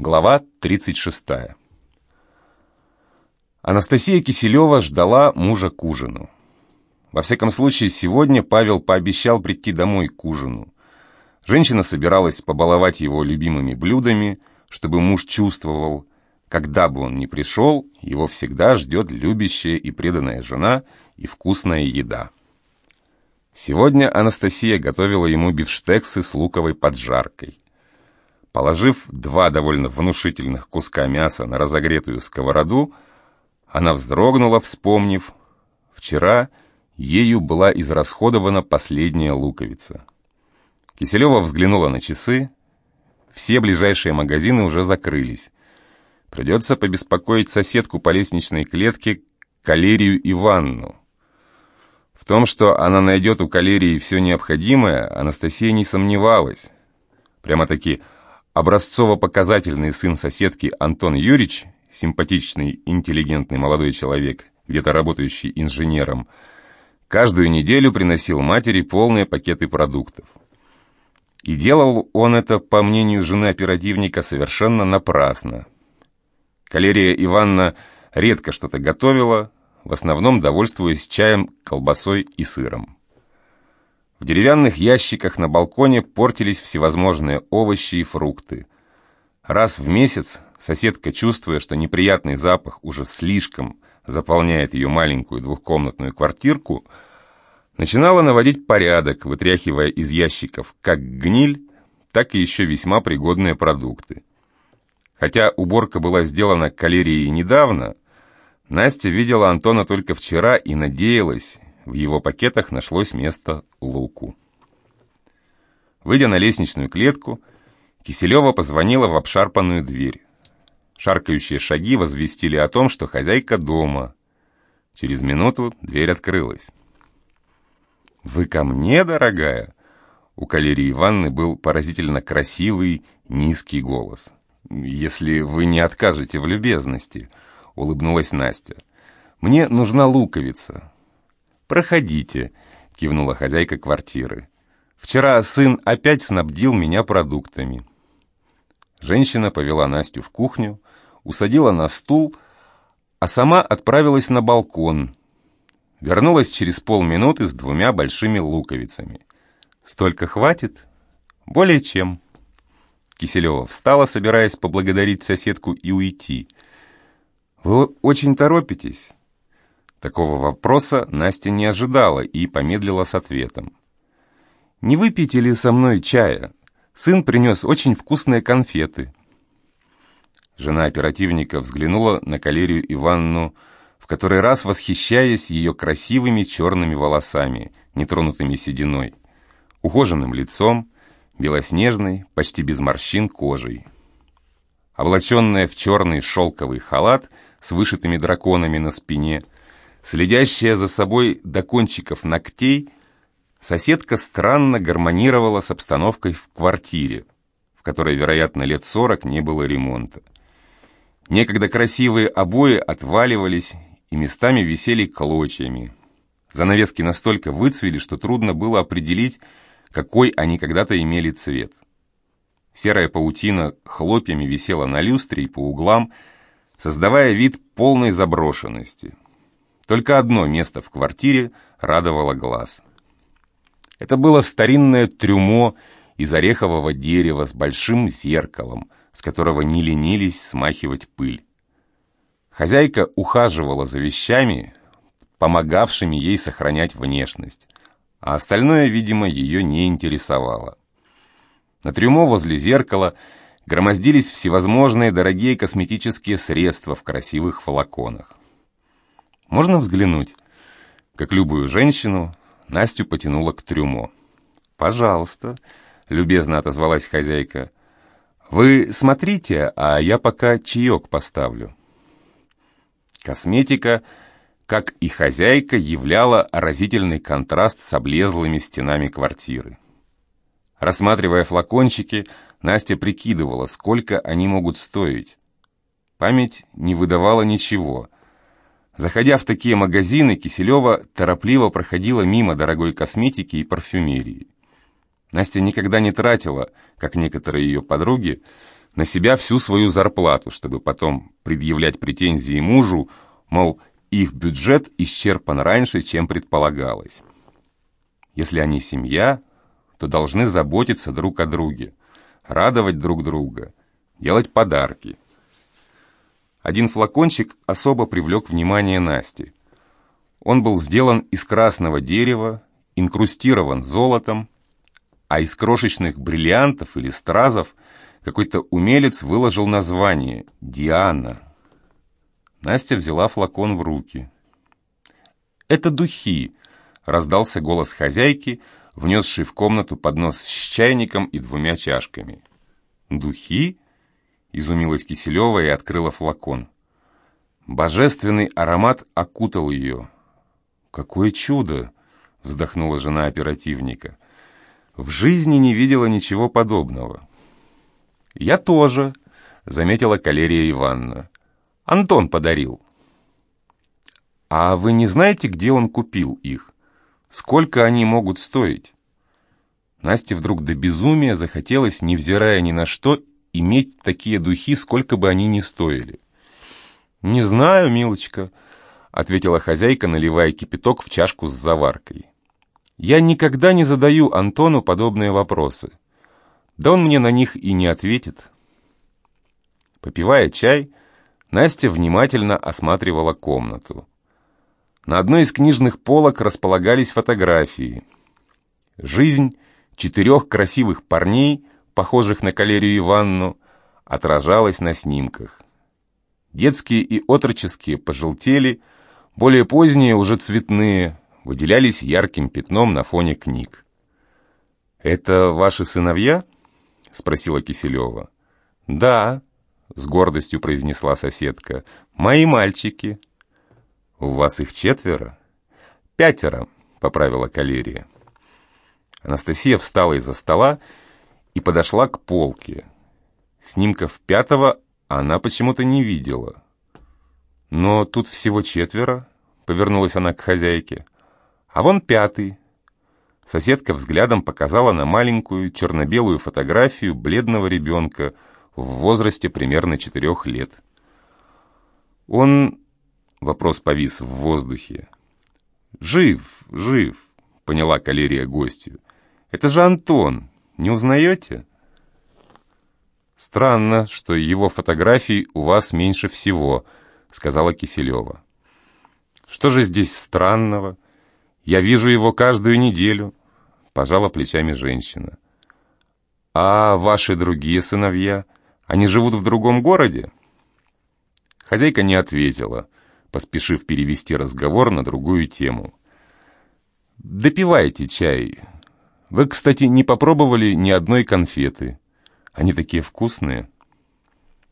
Глава 36. Анастасия Киселева ждала мужа к ужину. Во всяком случае, сегодня Павел пообещал прийти домой к ужину. Женщина собиралась побаловать его любимыми блюдами, чтобы муж чувствовал, когда бы он ни пришел, его всегда ждет любящая и преданная жена и вкусная еда. Сегодня Анастасия готовила ему бифштексы с луковой поджаркой. Положив два довольно внушительных куска мяса на разогретую сковороду, она вздрогнула, вспомнив, вчера ею была израсходована последняя луковица. Киселева взглянула на часы. Все ближайшие магазины уже закрылись. Придется побеспокоить соседку по лестничной клетке Калерию Иванну. В том, что она найдет у Калерии все необходимое, Анастасия не сомневалась. Прямо-таки Образцово-показательный сын соседки Антон Юрьевич, симпатичный, интеллигентный молодой человек, где-то работающий инженером, каждую неделю приносил матери полные пакеты продуктов. И делал он это, по мнению жены оперативника, совершенно напрасно. Калерия Ивановна редко что-то готовила, в основном довольствуясь чаем, колбасой и сыром. В деревянных ящиках на балконе портились всевозможные овощи и фрукты. Раз в месяц соседка, чувствуя, что неприятный запах уже слишком заполняет ее маленькую двухкомнатную квартирку, начинала наводить порядок, вытряхивая из ящиков как гниль, так и еще весьма пригодные продукты. Хотя уборка была сделана калерией недавно, Настя видела Антона только вчера и надеялась, в его пакетах нашлось место Луку. Выйдя на лестничную клетку, Киселева позвонила в обшарпанную дверь. Шаркающие шаги возвестили о том, что хозяйка дома. Через минуту дверь открылась. «Вы ко мне, дорогая?» У Калерии Ивановны был поразительно красивый, низкий голос. «Если вы не откажете в любезности», — улыбнулась Настя. «Мне нужна луковица. «Проходите», — кивнула хозяйка квартиры. «Вчера сын опять снабдил меня продуктами». Женщина повела Настю в кухню, усадила на стул, а сама отправилась на балкон. Вернулась через полминуты с двумя большими луковицами. «Столько хватит?» «Более чем». Киселева встала, собираясь поблагодарить соседку и уйти. «Вы очень торопитесь?» Такого вопроса Настя не ожидала и помедлила с ответом. «Не выпьете ли со мной чая? Сын принес очень вкусные конфеты». Жена оперативника взглянула на Калерию Ивановну, в который раз восхищаясь ее красивыми черными волосами, нетронутыми сединой, ухоженным лицом, белоснежной, почти без морщин кожей. Облаченная в черный шелковый халат с вышитыми драконами на спине – Следящая за собой до кончиков ногтей, соседка странно гармонировала с обстановкой в квартире, в которой, вероятно, лет сорок не было ремонта. Некогда красивые обои отваливались и местами висели клочьями. Занавески настолько выцвели, что трудно было определить, какой они когда-то имели цвет. Серая паутина хлопьями висела на люстре и по углам, создавая вид полной заброшенности – только одно место в квартире радовало глаз. Это было старинное трюмо из орехового дерева с большим зеркалом, с которого не ленились смахивать пыль. Хозяйка ухаживала за вещами, помогавшими ей сохранять внешность, а остальное, видимо, ее не интересовало. На трюмо возле зеркала громоздились всевозможные дорогие косметические средства в красивых флаконах. Можно взглянуть?» Как любую женщину, Настю потянула к трюмо. «Пожалуйста», — любезно отозвалась хозяйка. «Вы смотрите, а я пока чаек поставлю». Косметика, как и хозяйка, являла разительный контраст с облезлыми стенами квартиры. Рассматривая флакончики, Настя прикидывала, сколько они могут стоить. Память не выдавала ничего — Заходя в такие магазины, Киселева торопливо проходила мимо дорогой косметики и парфюмерии. Настя никогда не тратила, как некоторые ее подруги, на себя всю свою зарплату, чтобы потом предъявлять претензии мужу, мол, их бюджет исчерпан раньше, чем предполагалось. Если они семья, то должны заботиться друг о друге, радовать друг друга, делать подарки. Один флакончик особо привлек внимание Насти. Он был сделан из красного дерева, инкрустирован золотом, а из крошечных бриллиантов или стразов какой-то умелец выложил название «Диана». Настя взяла флакон в руки. «Это духи», — раздался голос хозяйки, внесший в комнату поднос с чайником и двумя чашками. «Духи?» — изумилась Киселева и открыла флакон. Божественный аромат окутал ее. «Какое чудо!» — вздохнула жена оперативника. «В жизни не видела ничего подобного». «Я тоже», — заметила Калерия Ивановна. «Антон подарил». «А вы не знаете, где он купил их? Сколько они могут стоить?» Насте вдруг до безумия захотелось, невзирая ни на что, иметь такие духи, сколько бы они ни стоили. «Не знаю, милочка», — ответила хозяйка, наливая кипяток в чашку с заваркой. «Я никогда не задаю Антону подобные вопросы. Да он мне на них и не ответит». Попивая чай, Настя внимательно осматривала комнату. На одной из книжных полок располагались фотографии. Жизнь четырех красивых парней, похожих на Калерию Ивановну, отражалась на снимках. Детские и отроческие пожелтели, более поздние, уже цветные, выделялись ярким пятном на фоне книг. «Это ваши сыновья?» — спросила Киселева. «Да», — с гордостью произнесла соседка, — «мои мальчики». «У вас их четверо?» «Пятеро», — поправила Калерия. Анастасия встала из-за стола и подошла к полке. Снимков пятого она почему-то не видела. «Но тут всего четверо», — повернулась она к хозяйке. «А вон пятый». Соседка взглядом показала на маленькую черно-белую фотографию бледного ребенка в возрасте примерно четырех лет. «Он...» — вопрос повис в воздухе. «Жив, жив», — поняла калерия гостью. «Это же Антон, не узнаете?» «Странно, что его фотографий у вас меньше всего», — сказала Киселева. «Что же здесь странного? Я вижу его каждую неделю», — пожала плечами женщина. «А ваши другие сыновья, они живут в другом городе?» Хозяйка не ответила, поспешив перевести разговор на другую тему. «Допивайте чай. Вы, кстати, не попробовали ни одной конфеты». Они такие вкусные.